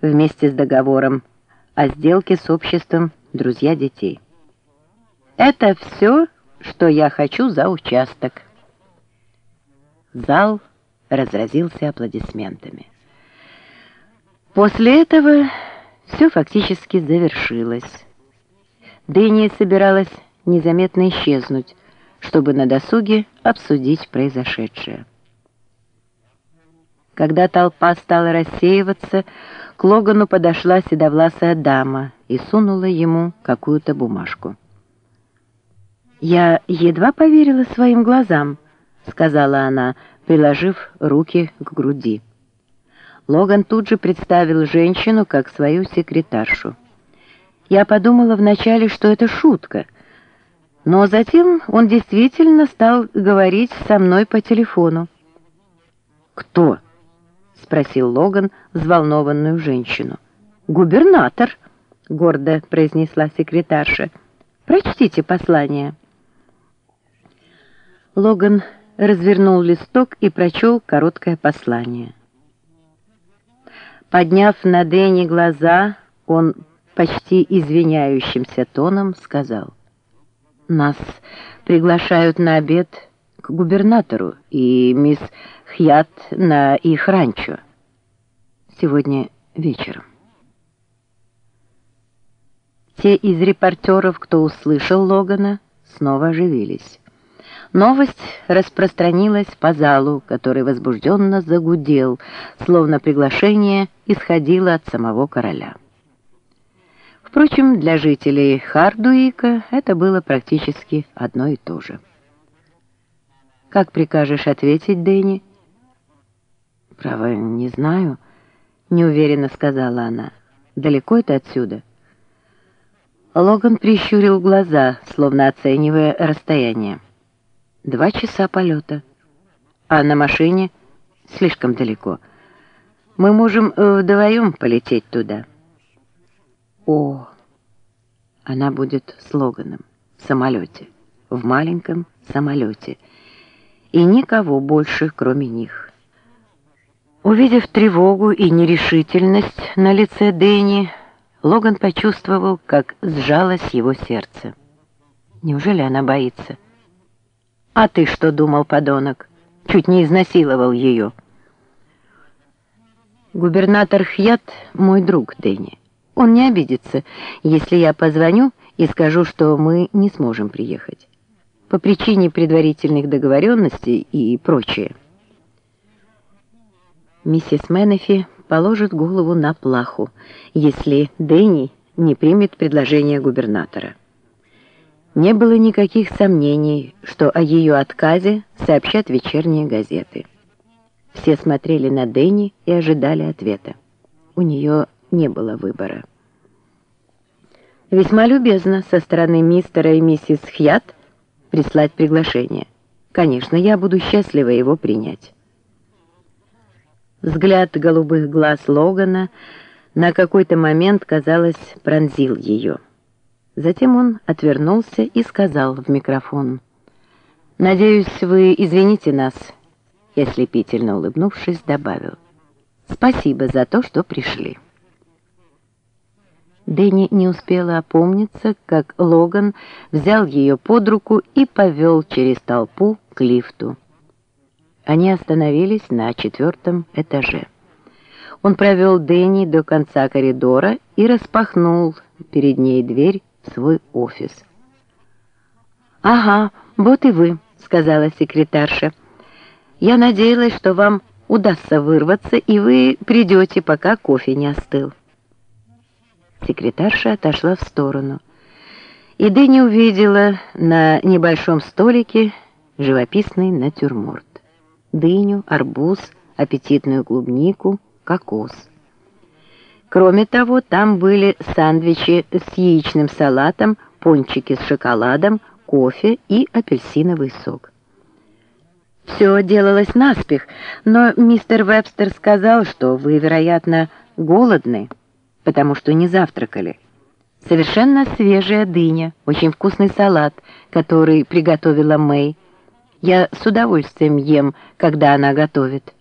вместе с договором о сделке с обществом «Друзья детей». Это все, что я хочу за участок. Зал разразился аплодисментами. После этого все фактически завершилось. Дэнни собиралась незаметно исчезнуть, чтобы на досуге обсудить произошедшее. Когда толпа стала рассеиваться, к Логану подошла седовласая дама и сунула ему какую-то бумажку. «Я едва поверила своим глазам», — сказала она, приложив руки к груди. Логан тут же представил женщину как свою секретаршу. Я подумала вначале, что это шутка, но затем он действительно стал говорить со мной по телефону. «Кто?» — спросил Логан взволнованную женщину. «Губернатор», — гордо произнесла секретарша. «Прочтите послание». Логан развернул листок и прочел короткое послание. Подняв на Дэнни глаза, он почти извиняющимся тоном сказал, «Нас приглашают на обед губернатору и мисс Хьят на их ранчо. Сегодня вечером». Те из репортеров, кто услышал Логана, снова оживились. Новость распространилась по залу, который возбужденно загудел, словно приглашение исходило от самого короля. Впрочем, для жителей Хардуика это было практически одно и то же. «Как прикажешь ответить, Дэнни?» «Право, не знаю», — неуверенно сказала она. «Далеко это отсюда?» Логан прищурил глаза, словно оценивая расстояние. Два часа полета. А на машине слишком далеко. Мы можем э, вдвоем полететь туда. О, она будет с Логаном в самолете, в маленьком самолете. И никого больше, кроме них. Увидев тревогу и нерешительность на лице Дэнни, Логан почувствовал, как сжалось его сердце. Неужели она боится? «А ты что думал, подонок? Чуть не изнасиловал ее». «Губернатор Хьят — мой друг, Дэнни. Он не обидится, если я позвоню и скажу, что мы не сможем приехать. По причине предварительных договоренностей и прочее». Миссис Менефи положит голову на плаху, если Дэнни не примет предложение губернатора. Не было никаких сомнений, что о ее отказе сообщат вечерние газеты. Все смотрели на Дэнни и ожидали ответа. У нее не было выбора. Весьма любезно со стороны мистера и миссис Хьят прислать приглашение. Конечно, я буду счастлива его принять. Взгляд голубых глаз Логана на какой-то момент, казалось, пронзил ее. Затем он отвернулся и сказал в микрофон. «Надеюсь, вы извините нас», и ослепительно улыбнувшись, добавил. «Спасибо за то, что пришли». Дэнни не успела опомниться, как Логан взял ее под руку и повел через толпу к лифту. Они остановились на четвертом этаже. Он провел Дэнни до конца коридора и распахнул перед ней дверь свой офис. «Ага, вот и вы», — сказала секретарша. «Я надеялась, что вам удастся вырваться, и вы придете, пока кофе не остыл». Секретарша отошла в сторону. И Дэнни увидела на небольшом столике живописный натюрморт. Дыню, арбуз, аппетитную клубнику, кокос. Кроме того, там были сандвичи с яичным салатом, пончики с шоколадом, кофе и апельсиновый сок. Все делалось наспех, но мистер Вебстер сказал, что вы, вероятно, голодны, потому что не завтракали. Совершенно свежая дыня, очень вкусный салат, который приготовила Мэй. Я с удовольствием ем, когда она готовит.